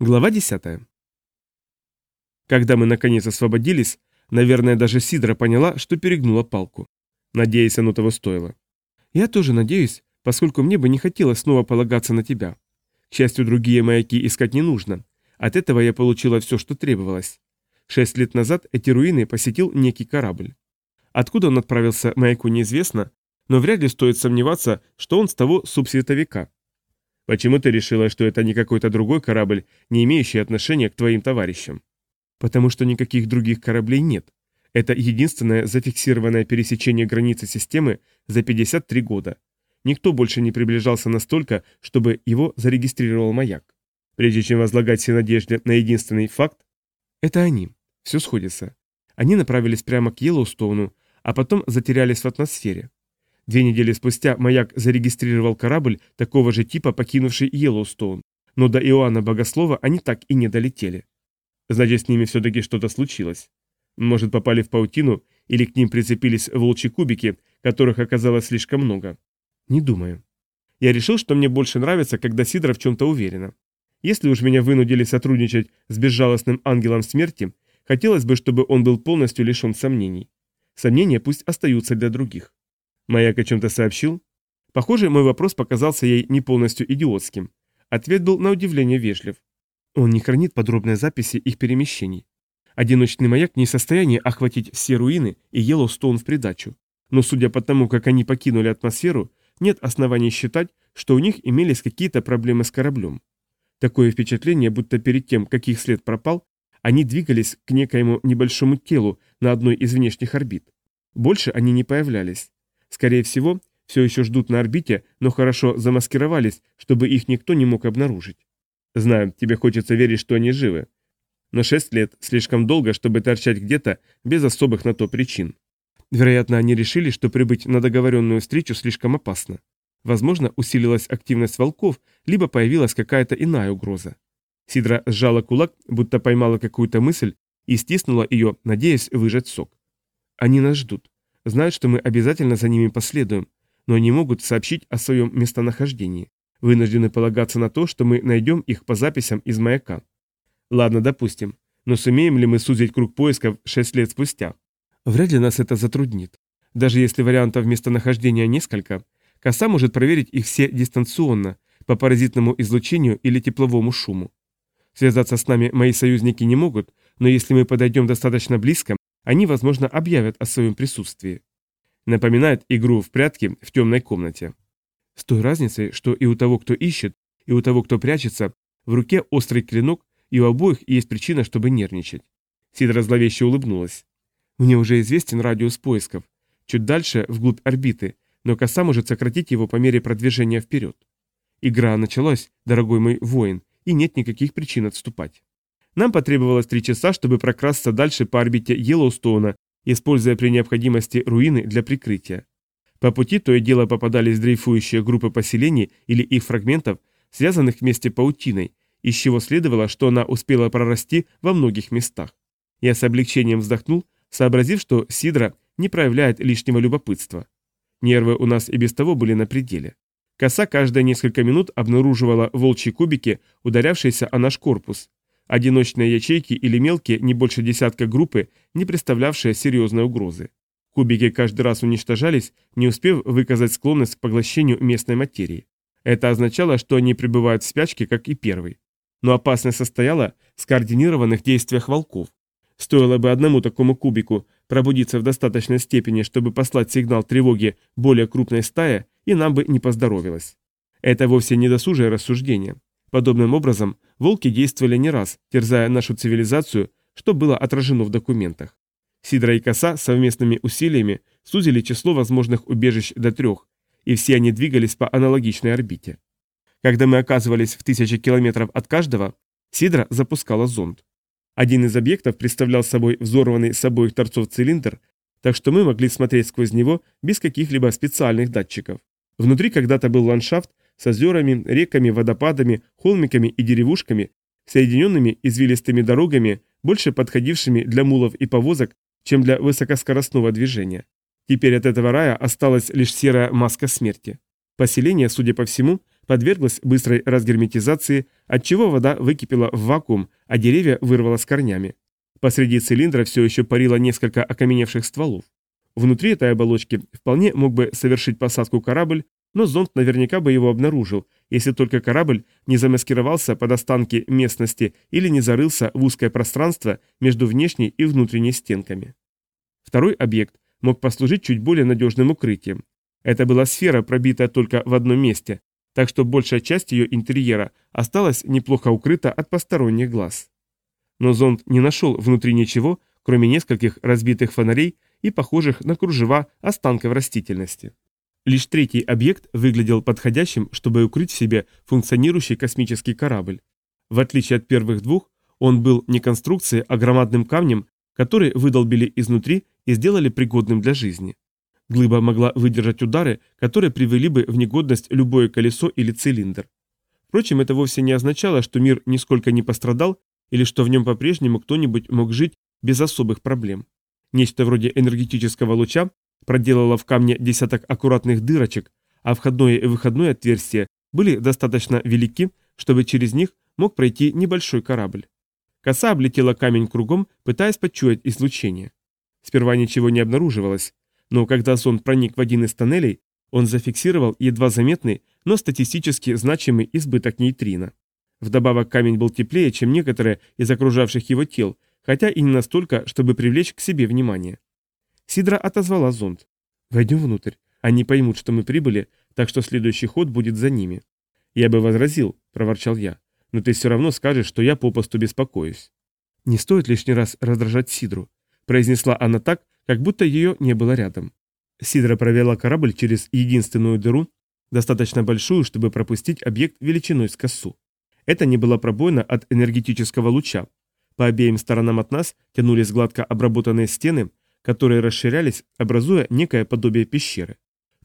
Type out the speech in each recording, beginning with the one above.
Глава 10. Когда мы наконец освободились, наверное, даже Сидра поняла, что перегнула палку. Надеюсь, оно того стоило. Я тоже надеюсь, поскольку мне бы не хотелось снова полагаться на тебя. К счастью, другие маяки искать не нужно. От этого я получила все, что требовалось. Шесть лет назад эти руины посетил некий корабль. Откуда он отправился, маяку неизвестно, но вряд ли стоит сомневаться, что он с того субсветовика. Почему ты решила, что это не какой-то другой корабль, не имеющий отношения к твоим товарищам? Потому что никаких других кораблей нет. Это единственное зафиксированное пересечение границы системы за 53 года. Никто больше не приближался настолько, чтобы его зарегистрировал маяк. Прежде чем возлагать все надежды на единственный факт, это они. Все сходится. Они направились прямо к Йеллоустоуну, а потом затерялись в атмосфере. Две недели спустя маяк зарегистрировал корабль такого же типа, покинувший Йеллоустоун, но до Иоанна Богослова они так и не долетели. Значит, с ними все-таки что-то случилось. Может, попали в паутину, или к ним прицепились волчьи кубики, которых оказалось слишком много. Не думаю. Я решил, что мне больше нравится, когда Сидра в чем-то уверена. Если уж меня вынудили сотрудничать с безжалостным ангелом смерти, хотелось бы, чтобы он был полностью лишен сомнений. Сомнения пусть остаются для других. Маяк о чем-то сообщил? Похоже, мой вопрос показался ей не полностью идиотским. Ответ был на удивление вежлив. Он не хранит подробные записи их перемещений. Одиночный маяк не в состоянии охватить все руины и Йеллоустоун в придачу. Но судя по тому, как они покинули атмосферу, нет оснований считать, что у них имелись какие-то проблемы с кораблем. Такое впечатление, будто перед тем, как их след пропал, они двигались к некоему небольшому телу на одной из внешних орбит. Больше они не появлялись. Скорее всего, все еще ждут на орбите, но хорошо замаскировались, чтобы их никто не мог обнаружить. Знаю, тебе хочется верить, что они живы. Но шесть лет слишком долго, чтобы торчать где-то без особых на то причин. Вероятно, они решили, что прибыть на договоренную встречу слишком опасно. Возможно, усилилась активность волков, либо появилась какая-то иная угроза. Сидра сжала кулак, будто поймала какую-то мысль и стиснула ее, надеясь выжать сок. Они нас ждут. Знают, что мы обязательно за ними последуем, но не могут сообщить о своем местонахождении. Вынуждены полагаться на то, что мы найдем их по записям из маяка. Ладно, допустим. Но сумеем ли мы сузить круг поисков 6 лет спустя? Вряд ли нас это затруднит. Даже если вариантов местонахождения несколько, коса может проверить их все дистанционно, по паразитному излучению или тепловому шуму. Связаться с нами мои союзники не могут, но если мы подойдем достаточно близко, они, возможно, объявят о своем присутствии. Напоминает игру в прятки в темной комнате. С той разницей, что и у того, кто ищет, и у того, кто прячется, в руке острый клинок, и у обоих есть причина, чтобы нервничать. Сидра зловеще улыбнулась. Мне уже известен радиус поисков. Чуть дальше, вглубь орбиты, но коса может сократить его по мере продвижения вперед. Игра началась, дорогой мой воин, и нет никаких причин отступать. Нам потребовалось три часа, чтобы прокрасться дальше по орбите Йеллоустоуна, используя при необходимости руины для прикрытия. По пути то и дело попадались дрейфующие группы поселений или их фрагментов, связанных вместе паутиной, из чего следовало, что она успела прорасти во многих местах. Я с облегчением вздохнул, сообразив, что Сидра не проявляет лишнего любопытства. Нервы у нас и без того были на пределе. Коса каждые несколько минут обнаруживала волчьи кубики, ударявшиеся о наш корпус. Одиночные ячейки или мелкие, не больше десятка группы, не представлявшие серьезной угрозы. Кубики каждый раз уничтожались, не успев выказать склонность к поглощению местной материи. Это означало, что они пребывают в спячке, как и первый. Но опасность состояла в скоординированных действиях волков. Стоило бы одному такому кубику пробудиться в достаточной степени, чтобы послать сигнал тревоги более крупной стае, и нам бы не поздоровилось. Это вовсе не досужие рассуждение. Подобным образом волки действовали не раз, терзая нашу цивилизацию, что было отражено в документах. Сидра и Коса совместными усилиями сузили число возможных убежищ до трех, и все они двигались по аналогичной орбите. Когда мы оказывались в тысячи километров от каждого, Сидра запускала зонд. Один из объектов представлял собой взорванный с обоих торцов цилиндр, так что мы могли смотреть сквозь него без каких-либо специальных датчиков. Внутри когда-то был ландшафт с озерами, реками, водопадами, холмиками и деревушками, соединенными извилистыми дорогами, больше подходившими для мулов и повозок, чем для высокоскоростного движения. Теперь от этого рая осталась лишь серая маска смерти. Поселение, судя по всему, подверглась быстрой разгерметизации, отчего вода выкипела в вакуум, а деревья вырвало с корнями. Посреди цилиндра все еще парило несколько окаменевших стволов. Внутри этой оболочки вполне мог бы совершить посадку корабль, но зонд наверняка бы его обнаружил, если только корабль не замаскировался под останки местности или не зарылся в узкое пространство между внешней и внутренней стенками. Второй объект мог послужить чуть более надежным укрытием. Это была сфера, пробитая только в одном месте, так что большая часть ее интерьера осталась неплохо укрыта от посторонних глаз. Но зонд не нашел внутри ничего, кроме нескольких разбитых фонарей и похожих на кружева останков растительности. Лишь третий объект выглядел подходящим, чтобы укрыть в себе функционирующий космический корабль. В отличие от первых двух, он был не конструкцией, а громадным камнем, который выдолбили изнутри и сделали пригодным для жизни. Глыба могла выдержать удары, которые привели бы в негодность любое колесо или цилиндр. Впрочем, это вовсе не означало, что мир нисколько не пострадал или что в нем по-прежнему кто-нибудь мог жить без особых проблем. Нечто вроде энергетического луча проделало в камне десяток аккуратных дырочек, а входное и выходное отверстия были достаточно велики, чтобы через них мог пройти небольшой корабль. Коса облетела камень кругом, пытаясь почуять излучение. Сперва ничего не обнаруживалось, но когда зонд проник в один из тоннелей, он зафиксировал едва заметный, но статистически значимый избыток нейтрино. Вдобавок камень был теплее, чем некоторые из окружавших его тел, хотя и не настолько, чтобы привлечь к себе внимание. Сидра отозвала зонд. «Войдем внутрь. Они поймут, что мы прибыли, так что следующий ход будет за ними». «Я бы возразил», — проворчал я, — «но ты все равно скажешь, что я попусту беспокоюсь». «Не стоит лишний раз раздражать Сидру», — произнесла она так, как будто ее не было рядом. Сидра провела корабль через единственную дыру, достаточно большую, чтобы пропустить объект величиной с косу. Это не была пробоина от энергетического луча. По обеим сторонам от нас тянулись гладко обработанные стены, которые расширялись, образуя некое подобие пещеры.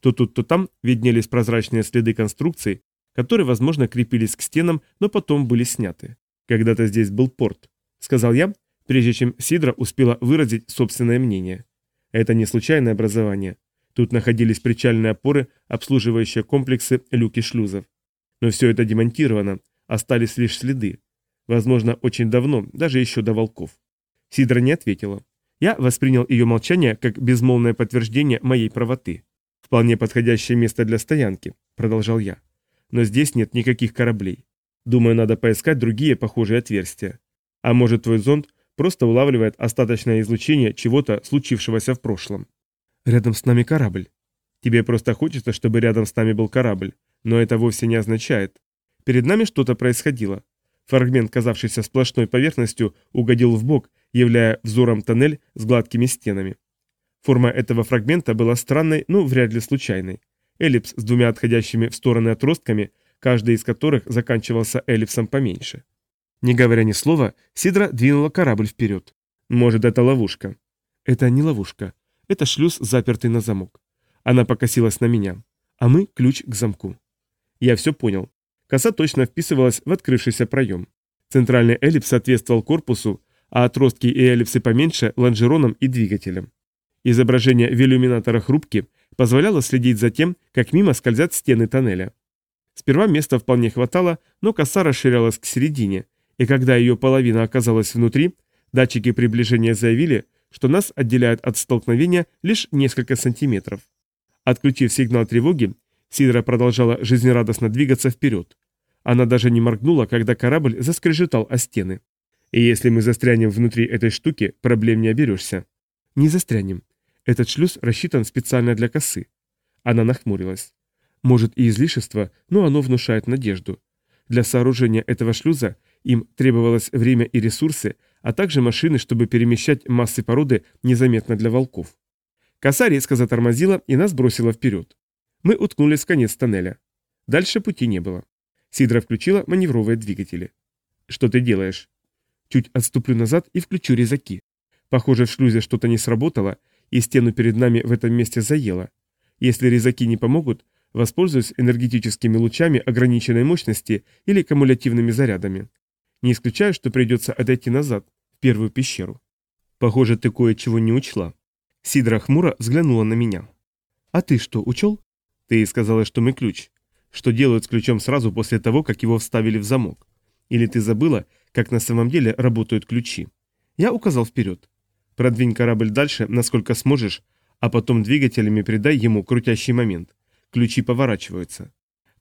То тут, то там виднелись прозрачные следы конструкций, которые, возможно, крепились к стенам, но потом были сняты. «Когда-то здесь был порт», — сказал я, прежде чем Сидра успела выразить собственное мнение. Это не случайное образование. Тут находились причальные опоры, обслуживающие комплексы люки шлюзов. Но все это демонтировано, остались лишь следы. Возможно, очень давно, даже еще до волков. Сидра не ответила. Я воспринял ее молчание как безмолвное подтверждение моей правоты. «Вполне подходящее место для стоянки», — продолжал я. «Но здесь нет никаких кораблей. Думаю, надо поискать другие похожие отверстия. А может, твой зонд просто улавливает остаточное излучение чего-то, случившегося в прошлом. Рядом с нами корабль. Тебе просто хочется, чтобы рядом с нами был корабль, но это вовсе не означает. Перед нами что-то происходило. Фрагмент, казавшийся сплошной поверхностью, угодил в бок, являя взором тоннель с гладкими стенами. Форма этого фрагмента была странной, но вряд ли случайной. Эллипс с двумя отходящими в стороны отростками, каждый из которых заканчивался эллипсом поменьше. Не говоря ни слова, Сидра двинула корабль вперед. Может, это ловушка. Это не ловушка. Это шлюз, запертый на замок. Она покосилась на меня. А мы – ключ к замку. Я все понял. Коса точно вписывалась в открывшийся проем. Центральный эллипс соответствовал корпусу, а отростки и эллипсы поменьше – лонжеронам и двигателям. Изображение в иллюминаторах рубки позволяло следить за тем, как мимо скользят стены тоннеля. Сперва места вполне хватало, но коса расширялась к середине, и когда ее половина оказалась внутри, датчики приближения заявили, что нас отделяют от столкновения лишь несколько сантиметров. Отключив сигнал тревоги, Сидра продолжала жизнерадостно двигаться вперед. Она даже не моргнула, когда корабль заскрежетал о стены. И если мы застрянем внутри этой штуки, проблем не оберешься. Не застрянем. Этот шлюз рассчитан специально для косы. Она нахмурилась. Может и излишество, но оно внушает надежду. Для сооружения этого шлюза им требовалось время и ресурсы, а также машины, чтобы перемещать массы породы незаметно для волков. Коса резко затормозила и нас бросила вперед. Мы уткнулись в конец тоннеля. Дальше пути не было. Сидра включила маневровые двигатели. «Что ты делаешь?» «Чуть отступлю назад и включу резаки. Похоже, в шлюзе что-то не сработало, и стену перед нами в этом месте заело. Если резаки не помогут, воспользуюсь энергетическими лучами ограниченной мощности или кумулятивными зарядами. Не исключаю, что придется отойти назад, в первую пещеру. Похоже, ты кое-чего не учла. Сидра хмуро взглянула на меня. А ты что, учел? Ты сказала, что мы ключ. что делают с ключом сразу после того, как его вставили в замок. Или ты забыла, как на самом деле работают ключи? Я указал вперед. Продвинь корабль дальше, насколько сможешь, а потом двигателями придай ему крутящий момент. Ключи поворачиваются.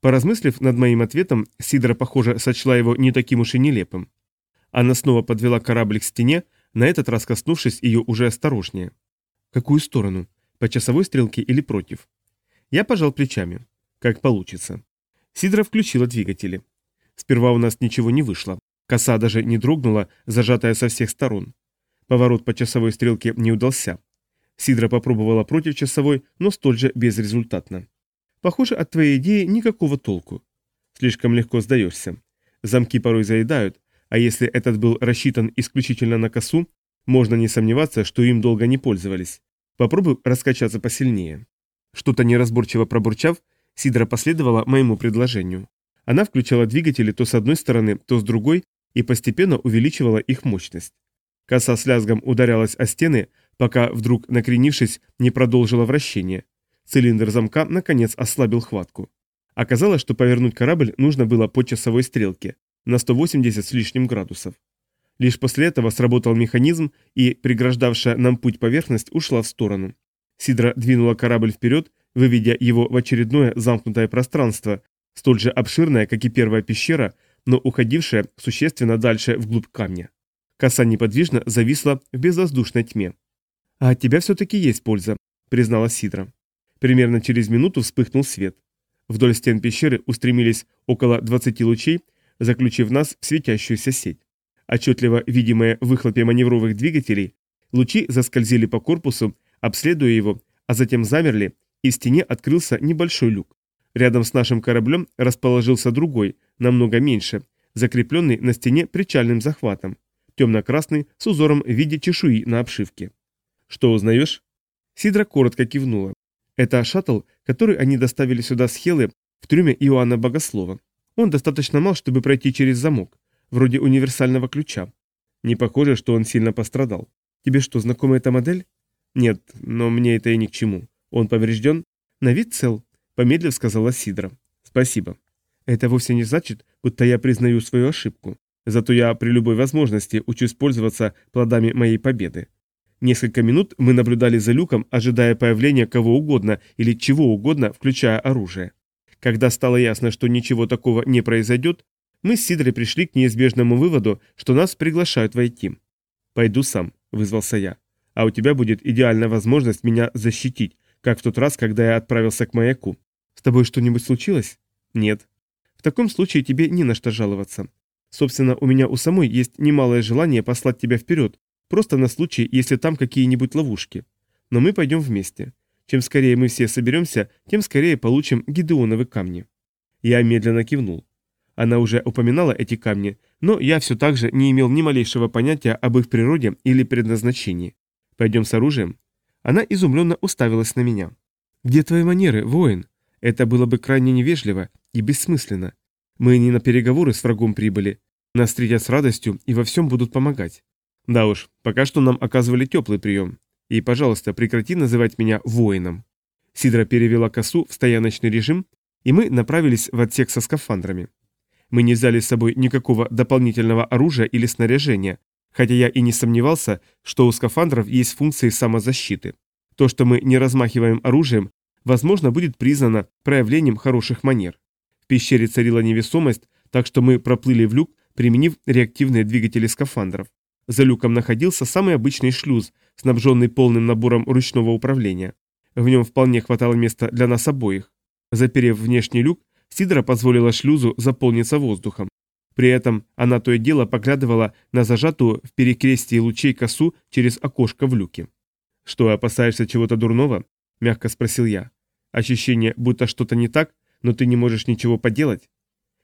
Поразмыслив над моим ответом, Сидра, похоже, сочла его не таким уж и нелепым. Она снова подвела корабль к стене, на этот раз коснувшись ее уже осторожнее. Какую сторону? По часовой стрелке или против? Я пожал плечами. Как получится. Сидра включила двигатели. Сперва у нас ничего не вышло. Коса даже не дрогнула, зажатая со всех сторон. Поворот по часовой стрелке не удался. Сидра попробовала против часовой, но столь же безрезультатно. Похоже, от твоей идеи никакого толку. Слишком легко сдаешься. Замки порой заедают, а если этот был рассчитан исключительно на косу, можно не сомневаться, что им долго не пользовались. Попробуй раскачаться посильнее. Что-то неразборчиво пробурчав, Сидра последовала моему предложению. Она включала двигатели то с одной стороны, то с другой и постепенно увеличивала их мощность. Коса с лязгом ударялась о стены, пока вдруг, накренившись, не продолжила вращение. Цилиндр замка, наконец, ослабил хватку. Оказалось, что повернуть корабль нужно было по часовой стрелке, на 180 с лишним градусов. Лишь после этого сработал механизм, и преграждавшая нам путь поверхность ушла в сторону. Сидра двинула корабль вперед, выведя его в очередное замкнутое пространство, столь же обширное, как и первая пещера, но уходившее существенно дальше вглубь камня. Коса неподвижно зависла в безвоздушной тьме. «А от тебя все-таки есть польза», — признала Сидра. Примерно через минуту вспыхнул свет. Вдоль стен пещеры устремились около 20 лучей, заключив нас в светящуюся сеть. Отчетливо видимые выхлопе маневровых двигателей, лучи заскользили по корпусу, обследуя его, а затем замерли, и в стене открылся небольшой люк. Рядом с нашим кораблем расположился другой, намного меньше, закрепленный на стене причальным захватом, темно-красный, с узором в виде чешуи на обшивке. «Что узнаешь?» Сидра коротко кивнула. «Это шаттл, который они доставили сюда с Хелы в трюме Иоанна Богослова. Он достаточно мал, чтобы пройти через замок, вроде универсального ключа. Не похоже, что он сильно пострадал. Тебе что, знакома эта модель? Нет, но мне это и ни к чему. Он поврежден? На вид цел, помедлив сказала Сидра. Спасибо. Это вовсе не значит, будто я признаю свою ошибку. Зато я при любой возможности учусь пользоваться плодами моей победы. Несколько минут мы наблюдали за люком, ожидая появления кого угодно или чего угодно, включая оружие. Когда стало ясно, что ничего такого не произойдет, мы с Сидрой пришли к неизбежному выводу, что нас приглашают войти. «Пойду сам», — вызвался я. «А у тебя будет идеальная возможность меня защитить, как в тот раз, когда я отправился к маяку. С тобой что-нибудь случилось?» «Нет». «В таком случае тебе не на что жаловаться. Собственно, у меня у самой есть немалое желание послать тебя вперед, просто на случай, если там какие-нибудь ловушки. Но мы пойдем вместе. Чем скорее мы все соберемся, тем скорее получим гидеоновы камни. Я медленно кивнул. Она уже упоминала эти камни, но я все так же не имел ни малейшего понятия об их природе или предназначении. Пойдем с оружием? Она изумленно уставилась на меня. «Где твои манеры, воин? Это было бы крайне невежливо и бессмысленно. Мы не на переговоры с врагом прибыли. Нас встретят с радостью и во всем будут помогать. Да уж, пока что нам оказывали теплый прием. И, пожалуйста, прекрати называть меня воином. Сидра перевела косу в стояночный режим, и мы направились в отсек со скафандрами. Мы не взяли с собой никакого дополнительного оружия или снаряжения, хотя я и не сомневался, что у скафандров есть функции самозащиты. То, что мы не размахиваем оружием, возможно, будет признано проявлением хороших манер. В пещере царила невесомость, так что мы проплыли в люк, применив реактивные двигатели скафандров. За люком находился самый обычный шлюз, снабженный полным набором ручного управления. В нем вполне хватало места для нас обоих. Заперев внешний люк, Сидора позволила шлюзу заполниться воздухом. При этом она то и дело поглядывала на зажатую в перекрестии лучей косу через окошко в люке. «Что, опасаешься чего-то дурного?» – мягко спросил я. «Ощущение, будто что-то не так, но ты не можешь ничего поделать?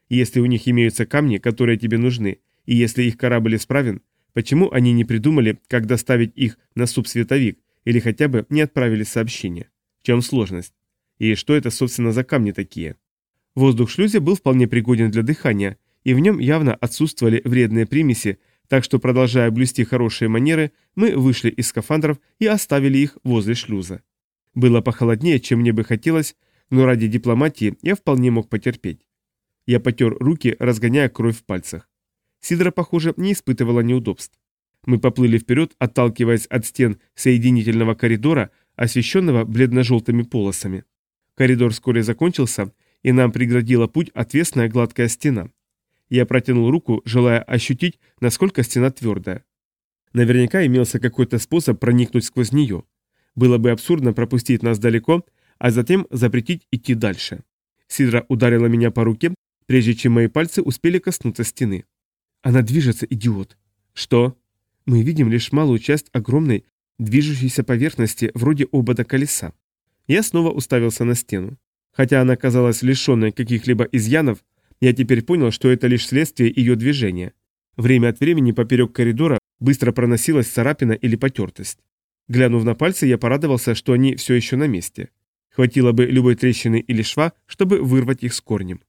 Если у них имеются камни, которые тебе нужны, и если их корабль исправен, Почему они не придумали, как доставить их на субсветовик, или хотя бы не отправили сообщение? В чем сложность? И что это, собственно, за камни такие? Воздух в шлюзе был вполне пригоден для дыхания, и в нем явно отсутствовали вредные примеси, так что, продолжая блюсти хорошие манеры, мы вышли из скафандров и оставили их возле шлюза. Было похолоднее, чем мне бы хотелось, но ради дипломатии я вполне мог потерпеть. Я потер руки, разгоняя кровь в пальцах. Сидра, похоже, не испытывала неудобств. Мы поплыли вперед, отталкиваясь от стен соединительного коридора, освещенного бледно-желтыми полосами. Коридор вскоре закончился, и нам преградила путь отвесная гладкая стена. Я протянул руку, желая ощутить, насколько стена твердая. Наверняка имелся какой-то способ проникнуть сквозь нее. Было бы абсурдно пропустить нас далеко, а затем запретить идти дальше. Сидра ударила меня по руке, прежде чем мои пальцы успели коснуться стены. Она движется, идиот. Что? Мы видим лишь малую часть огромной, движущейся поверхности, вроде обода колеса. Я снова уставился на стену. Хотя она казалась лишенной каких-либо изъянов, я теперь понял, что это лишь следствие ее движения. Время от времени поперек коридора быстро проносилась царапина или потертость. Глянув на пальцы, я порадовался, что они все еще на месте. Хватило бы любой трещины или шва, чтобы вырвать их с корнем.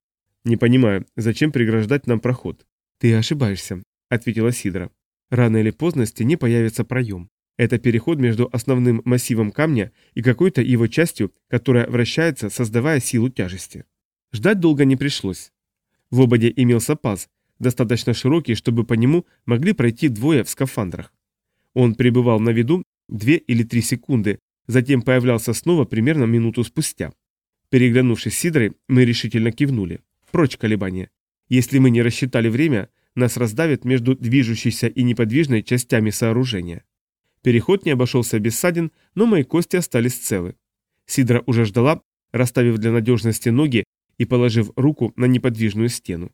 «Не понимаю, зачем преграждать нам проход?» «Ты ошибаешься», — ответила Сидра. «Рано или поздно в стене появится проем. Это переход между основным массивом камня и какой-то его частью, которая вращается, создавая силу тяжести. Ждать долго не пришлось. В ободе имелся паз, достаточно широкий, чтобы по нему могли пройти двое в скафандрах. Он пребывал на виду две или три секунды, затем появлялся снова примерно минуту спустя. Переглянувшись с Сидрой, мы решительно кивнули. Прочь колебания. Если мы не рассчитали время, нас раздавит между движущейся и неподвижной частями сооружения. Переход не обошелся без ссадин, но мои кости остались целы. Сидра уже ждала, расставив для надежности ноги и положив руку на неподвижную стену.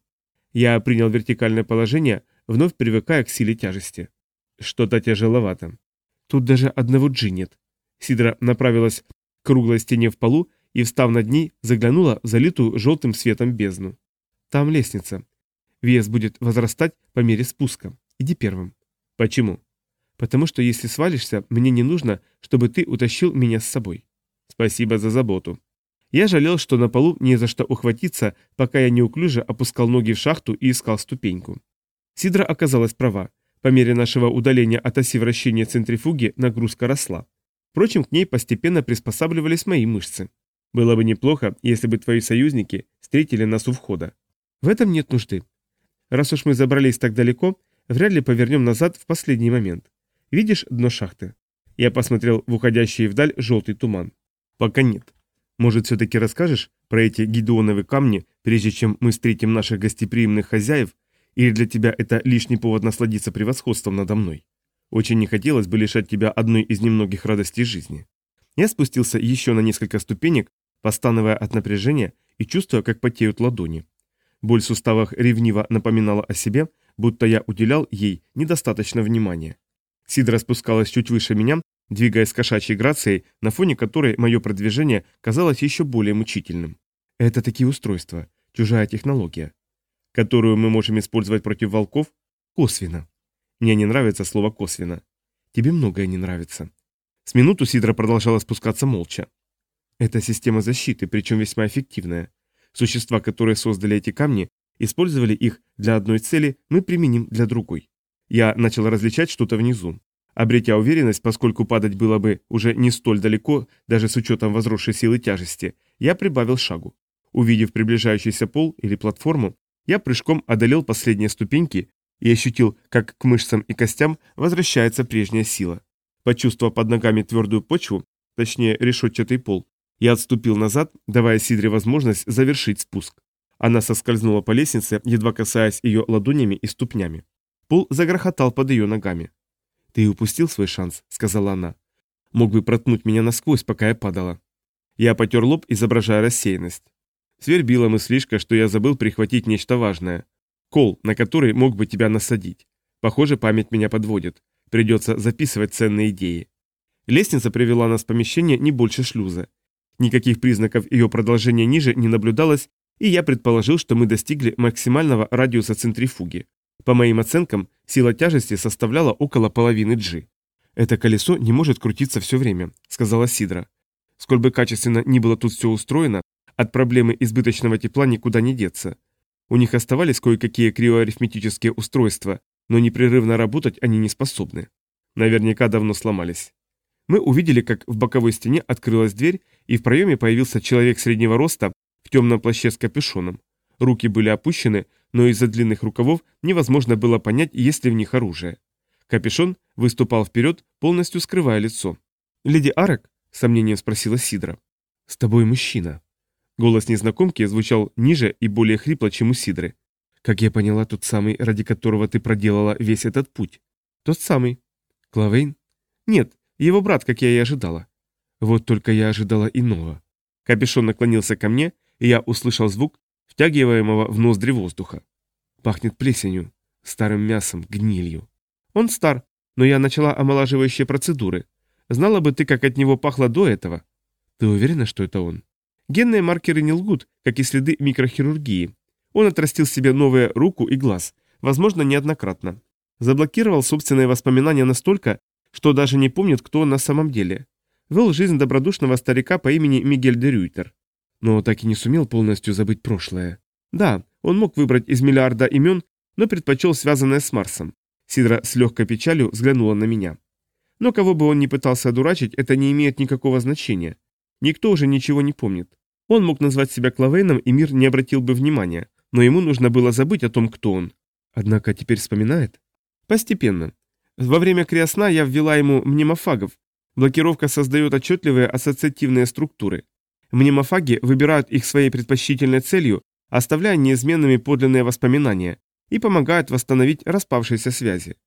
Я принял вертикальное положение, вновь привыкая к силе тяжести. Что-то тяжеловато. Тут даже одного джи нет. Сидра направилась к круглой стене в полу и, встав над ней, заглянула в залитую желтым светом бездну. Там лестница. Вес будет возрастать по мере спуска. Иди первым. Почему? Потому что если свалишься, мне не нужно, чтобы ты утащил меня с собой. Спасибо за заботу. Я жалел, что на полу не за что ухватиться, пока я неуклюже опускал ноги в шахту и искал ступеньку. Сидра оказалась права. По мере нашего удаления от оси вращения центрифуги нагрузка росла. Впрочем, к ней постепенно приспосабливались мои мышцы. Было бы неплохо, если бы твои союзники встретили нас у входа. В этом нет нужды. Раз уж мы забрались так далеко, вряд ли повернем назад в последний момент. Видишь дно шахты? Я посмотрел в уходящий вдаль желтый туман. Пока нет. Может, все-таки расскажешь про эти гидеоновые камни, прежде чем мы встретим наших гостеприимных хозяев, или для тебя это лишний повод насладиться превосходством надо мной? Очень не хотелось бы лишать тебя одной из немногих радостей жизни. Я спустился еще на несколько ступенек, постановая от напряжения и чувствуя, как потеют ладони. Боль в суставах ревниво напоминала о себе, будто я уделял ей недостаточно внимания. Сидра спускалась чуть выше меня, двигаясь кошачьей грацией, на фоне которой мое продвижение казалось еще более мучительным. Это такие устройства, чужая технология, которую мы можем использовать против волков косвенно. Мне не нравится слово «косвенно». Тебе многое не нравится. С минуту Сидра продолжала спускаться молча. Это система защиты, причем весьма эффективная. Существа, которые создали эти камни, использовали их для одной цели, мы применим для другой. Я начал различать что-то внизу. Обретя уверенность, поскольку падать было бы уже не столь далеко, даже с учетом возросшей силы тяжести, я прибавил шагу. Увидев приближающийся пол или платформу, я прыжком одолел последние ступеньки и ощутил, как к мышцам и костям возвращается прежняя сила. Почувствовав под ногами твердую почву, точнее решетчатый пол, я отступил назад, давая Сидре возможность завершить спуск. Она соскользнула по лестнице, едва касаясь ее ладонями и ступнями. Пол загрохотал под ее ногами. «Ты упустил свой шанс», — сказала она. «Мог бы проткнуть меня насквозь, пока я падала». Я потер лоб, изображая рассеянность. Свербила мыслишка, что я забыл прихватить нечто важное. Кол, на который мог бы тебя насадить. Похоже, память меня подводит. Придется записывать ценные идеи. Лестница привела нас в помещение не больше шлюза. Никаких признаков ее продолжения ниже не наблюдалось, и я предположил, что мы достигли максимального радиуса центрифуги. По моим оценкам, сила тяжести составляла около половины G. «Это колесо не может крутиться все время», — сказала Сидра. «Сколь бы качественно ни было тут все устроено, от проблемы избыточного тепла никуда не деться. У них оставались кое-какие криоарифметические устройства, но непрерывно работать они не способны. Наверняка давно сломались. Мы увидели, как в боковой стене открылась дверь, и в проеме появился человек среднего роста в темном плаще с капюшоном. Руки были опущены, но из-за длинных рукавов невозможно было понять, есть ли в них оружие. Капюшон выступал вперед, полностью скрывая лицо. «Леди Арек?» — сомнением спросила Сидра. «С тобой мужчина». Голос незнакомки звучал ниже и более хрипло, чем у Сидры. «Как я поняла, тот самый, ради которого ты проделала весь этот путь». «Тот самый». «Клавейн?» «Нет, его брат, как я и ожидала». «Вот только я ожидала иного». Капюшон наклонился ко мне, и я услышал звук, втягиваемого в ноздри воздуха. Пахнет плесенью, старым мясом, гнилью. Он стар, но я начала омолаживающие процедуры. Знала бы ты, как от него пахло до этого. Ты уверена, что это он? Генные маркеры не лгут, как и следы микрохирургии. Он отрастил себе новую руку и глаз, возможно, неоднократно. Заблокировал собственные воспоминания настолько, что даже не помнит, кто он на самом деле. Вел жизнь добродушного старика по имени Мигель де Рюйтер но так и не сумел полностью забыть прошлое. Да, он мог выбрать из миллиарда имен, но предпочел связанное с Марсом. Сидра с легкой печалью взглянула на меня. Но кого бы он ни пытался одурачить, это не имеет никакого значения. Никто уже ничего не помнит. Он мог назвать себя Клавейном, и мир не обратил бы внимания, но ему нужно было забыть о том, кто он. Однако теперь вспоминает. Постепенно. Во время криосна я ввела ему мнемофагов. Блокировка создает отчетливые ассоциативные структуры. Мнемофаги выбирают их своей предпочтительной целью, оставляя неизменными подлинные воспоминания, и помогают восстановить распавшиеся связи.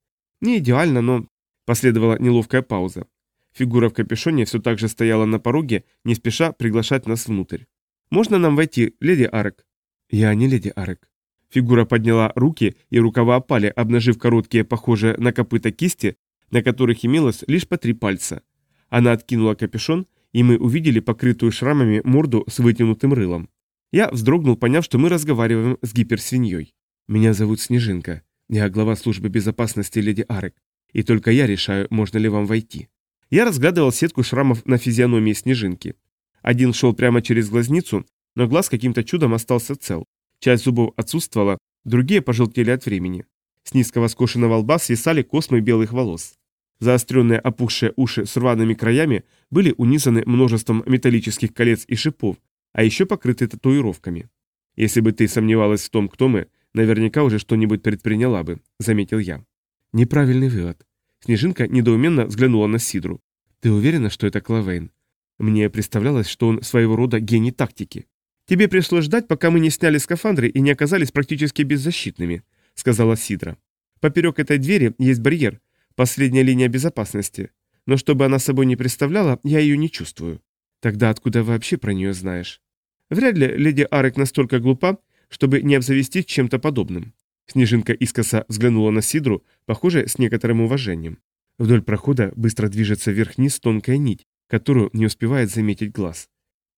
Не идеально, но... Последовала неловкая пауза. Фигура в капюшоне все так же стояла на пороге, не спеша приглашать нас внутрь. «Можно нам войти, леди Арек?» «Я не леди Арек». Фигура подняла руки, и рукава опали, обнажив короткие, похожие на копыта кисти, на которых имелось лишь по три пальца. Она откинула капюшон и мы увидели покрытую шрамами морду с вытянутым рылом. Я вздрогнул, поняв, что мы разговариваем с гиперсвиньей. «Меня зовут Снежинка. Я глава службы безопасности леди Арек, и только я решаю, можно ли вам войти». Я разглядывал сетку шрамов на физиономии Снежинки. Один шел прямо через глазницу, но глаз каким-то чудом остался цел. Часть зубов отсутствовала, другие пожелтели от времени. С низкого скошенного лба свисали космы белых волос. Заостренные опухшие уши с рваными краями были унизаны множеством металлических колец и шипов, а еще покрыты татуировками. «Если бы ты сомневалась в том, кто мы, наверняка уже что-нибудь предприняла бы», — заметил я. «Неправильный вывод». Снежинка недоуменно взглянула на Сидру. «Ты уверена, что это Клавейн? Мне представлялось, что он своего рода гений тактики. Тебе пришлось ждать, пока мы не сняли скафандры и не оказались практически беззащитными», — сказала Сидра. «Поперек этой двери есть барьер, Последняя линия безопасности. Но чтобы она собой не представляла, я ее не чувствую. Тогда откуда вообще про нее знаешь? Вряд ли леди Арек настолько глупа, чтобы не обзавестись чем-то подобным. Снежинка искоса взглянула на Сидру, похоже, с некоторым уважением. Вдоль прохода быстро движется вверх-вниз тонкая нить, которую не успевает заметить глаз.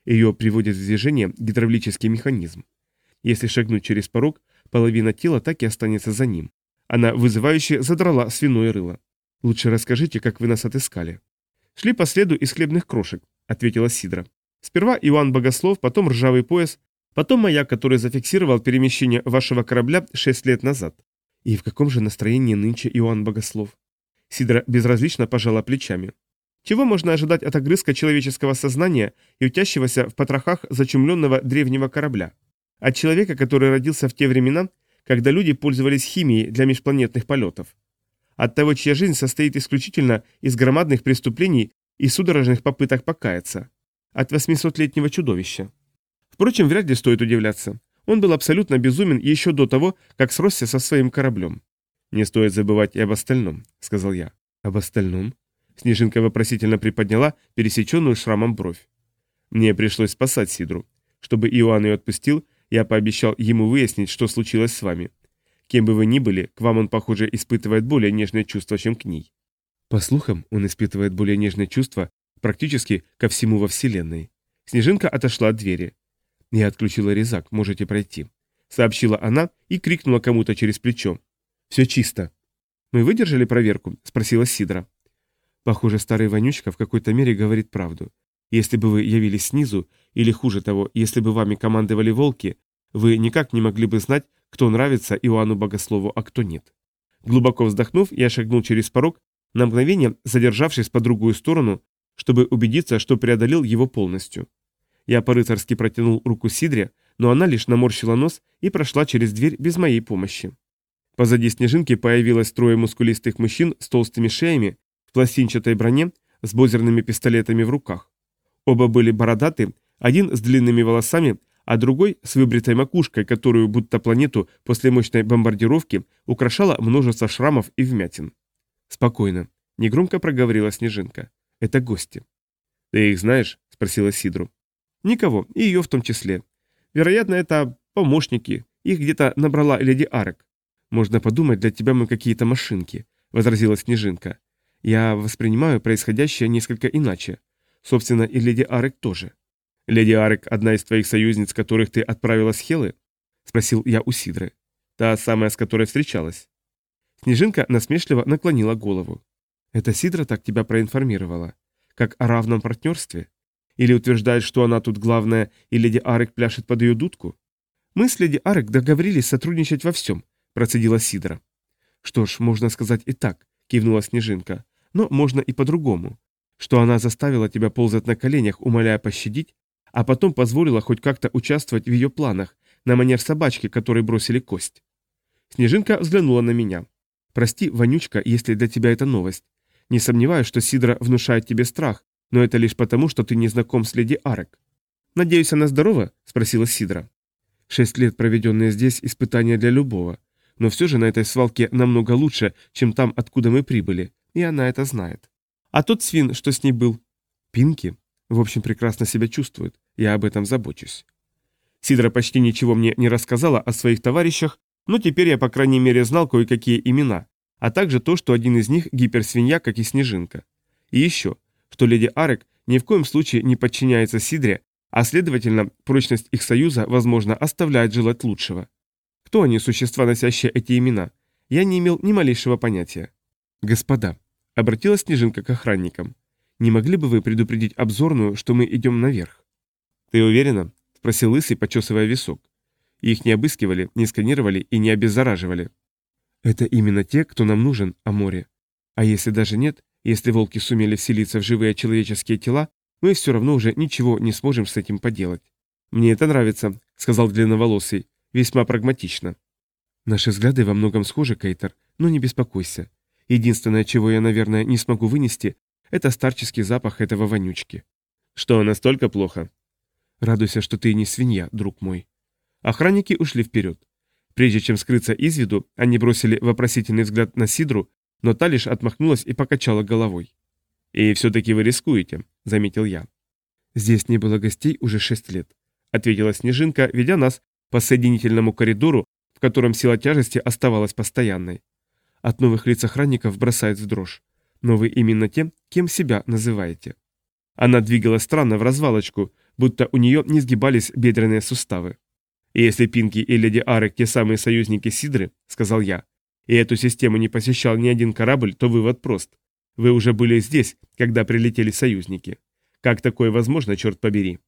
Ее приводит в движение гидравлический механизм. Если шагнуть через порог, половина тела так и останется за ним. Она вызывающе задрала свиное рыло. «Лучше расскажите, как вы нас отыскали». «Шли по следу из хлебных крошек», — ответила Сидра. «Сперва Иоанн Богослов, потом ржавый пояс, потом маяк, который зафиксировал перемещение вашего корабля шесть лет назад». «И в каком же настроении нынче Иоанн Богослов?» Сидра безразлично пожала плечами. Чего можно ожидать от огрызка человеческого сознания и утящегося в потрохах зачумленного древнего корабля? От человека, который родился в те времена, когда люди пользовались химией для межпланетных полетов от того, чья жизнь состоит исключительно из громадных преступлений и судорожных попыток покаяться. От 800-летнего чудовища. Впрочем, вряд ли стоит удивляться. Он был абсолютно безумен еще до того, как сросся со своим кораблем. «Не стоит забывать и об остальном», — сказал я. «Об остальном?» Снежинка вопросительно приподняла пересеченную шрамом бровь. Мне пришлось спасать Сидру. Чтобы Иоанн ее отпустил, я пообещал ему выяснить, что случилось с вами. Кем бы вы ни были, к вам он, похоже, испытывает более нежные чувства, чем к ней. По слухам, он испытывает более нежные чувства практически ко всему во Вселенной. Снежинка отошла от двери. «Я отключила резак, можете пройти», — сообщила она и крикнула кому-то через плечо. «Все чисто». «Мы выдержали проверку?» — спросила Сидра. Похоже, старый вонючка в какой-то мере говорит правду. Если бы вы явились снизу, или хуже того, если бы вами командовали волки, вы никак не могли бы знать, кто нравится Иоанну Богослову, а кто нет. Глубоко вздохнув, я шагнул через порог, на мгновение задержавшись по другую сторону, чтобы убедиться, что преодолел его полностью. Я по-рыцарски протянул руку Сидре, но она лишь наморщила нос и прошла через дверь без моей помощи. Позади снежинки появилось трое мускулистых мужчин с толстыми шеями, в пластинчатой броне, с бозерными пистолетами в руках. Оба были бородаты, один с длинными волосами, а другой с выбритой макушкой, которую, будто планету после мощной бомбардировки, украшало множество шрамов и вмятин. «Спокойно», — негромко проговорила Снежинка. «Это гости». «Ты их знаешь?» — спросила Сидру. «Никого, и ее в том числе. Вероятно, это помощники. Их где-то набрала леди Арек. Можно подумать, для тебя мы какие-то машинки, возразила Снежинка. Я воспринимаю происходящее несколько иначе. Собственно, и леди Арек тоже. Леди Арек одна из твоих союзниц, которых ты отправила с Хелы? Спросил я у Сидры. Та самая, с которой встречалась. Снежинка насмешливо наклонила голову. Это Сидра так тебя проинформировала? Как о равном партнерстве? Или утверждает, что она тут главная, и леди Арек пляшет под ее дудку? Мы с леди Арек договорились сотрудничать во всем, процедила Сидра. Что ж, можно сказать и так, кивнула Снежинка. Но можно и по-другому. Что она заставила тебя ползать на коленях, умоляя пощадить, а потом позволила хоть как-то участвовать в ее планах, на манер собачки, которой бросили кость. Снежинка взглянула на меня. «Прости, Вонючка, если для тебя это новость. Не сомневаюсь, что Сидра внушает тебе страх, но это лишь потому, что ты не знаком с леди Арек. «Надеюсь, она здорова?» – спросила Сидра. «Шесть лет, проведенные здесь, испытания для любого. Но все же на этой свалке намного лучше, чем там, откуда мы прибыли, и она это знает. А тот свин, что с ней был?» «Пинки?» В общем, прекрасно себя чувствует. Я об этом забочусь. Сидра почти ничего мне не рассказала о своих товарищах, но теперь я, по крайней мере, знал кое-какие имена, а также то, что один из них гиперсвинья, как и Снежинка. И еще, что леди Арек ни в коем случае не подчиняется Сидре, а следовательно, прочность их союза, возможно, оставляет желать лучшего. Кто они, существа, носящие эти имена? Я не имел ни малейшего понятия. Господа, обратилась Снежинка к охранникам. Не могли бы вы предупредить обзорную, что мы идем наверх? Ты уверена? Спросил Лысый, почесывая висок. Их не обыскивали, не сканировали и не обеззараживали. Это именно те, кто нам нужен, о море. А если даже нет, если волки сумели вселиться в живые человеческие тела, мы все равно уже ничего не сможем с этим поделать. «Мне это нравится», — сказал длинноволосый, весьма прагматично. «Наши взгляды во многом схожи, Кейтер, но не беспокойся. Единственное, чего я, наверное, не смогу вынести, это старческий запах этого вонючки». «Что, настолько плохо?» «Радуйся, что ты не свинья, друг мой». Охранники ушли вперед. Прежде чем скрыться из виду, они бросили вопросительный взгляд на Сидру, но та лишь отмахнулась и покачала головой. «И все-таки вы рискуете», — заметил я. «Здесь не было гостей уже шесть лет», — ответила Снежинка, ведя нас по соединительному коридору, в котором сила тяжести оставалась постоянной. От новых лиц охранников бросает в дрожь. Но вы именно тем, кем себя называете. Она двигалась странно в развалочку, будто у нее не сгибались бедренные суставы. «И если Пинки и Леди Арек те самые союзники Сидры», — сказал я, и эту систему не посещал ни один корабль, то вывод прост. Вы уже были здесь, когда прилетели союзники. Как такое возможно, черт побери?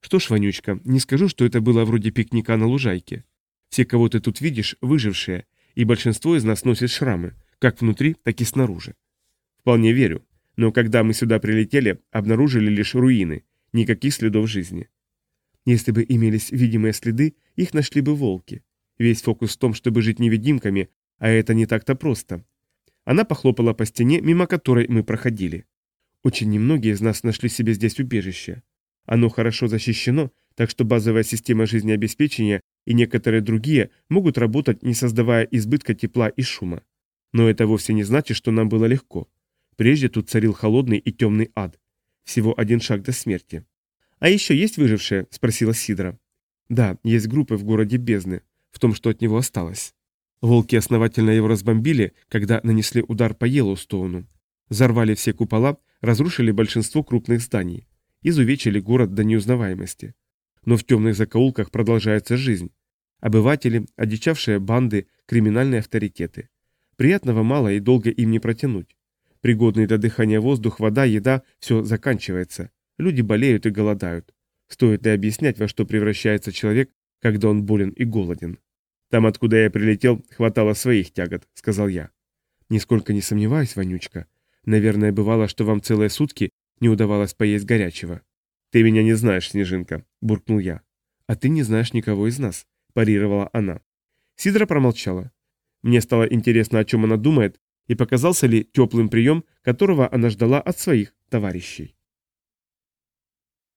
Что ж, Вонючка, не скажу, что это было вроде пикника на лужайке. Все, кого ты тут видишь, выжившие, и большинство из нас носит шрамы, как внутри, так и снаружи. Вполне верю. Но когда мы сюда прилетели, обнаружили лишь руины, никаких следов жизни. Если бы имелись видимые следы, их нашли бы волки. Весь фокус в том, чтобы жить невидимками, а это не так-то просто. Она похлопала по стене, мимо которой мы проходили. Очень немногие из нас нашли себе здесь убежище. Оно хорошо защищено, так что базовая система жизнеобеспечения и некоторые другие могут работать, не создавая избытка тепла и шума. Но это вовсе не значит, что нам было легко. Прежде тут царил холодный и темный ад. Всего один шаг до смерти. «А еще есть выжившие?» – спросила Сидра. «Да, есть группы в городе Бездны, в том, что от него осталось». Волки основательно его разбомбили, когда нанесли удар по Йеллоустоуну. Взорвали все купола, разрушили большинство крупных зданий. Изувечили город до неузнаваемости. Но в темных закоулках продолжается жизнь. Обыватели, одичавшие банды, криминальные авторитеты. Приятного мало и долго им не протянуть. Пригодный для дыхания воздух, вода, еда – все заканчивается. Люди болеют и голодают. Стоит ли объяснять, во что превращается человек, когда он болен и голоден? «Там, откуда я прилетел, хватало своих тягот», – сказал я. «Нисколько не сомневаюсь, Вонючка. Наверное, бывало, что вам целые сутки не удавалось поесть горячего». «Ты меня не знаешь, Снежинка», – буркнул я. «А ты не знаешь никого из нас», – парировала она. Сидра промолчала. Мне стало интересно, о чем она думает, и показался ли теплым прием, которого она ждала от своих товарищей.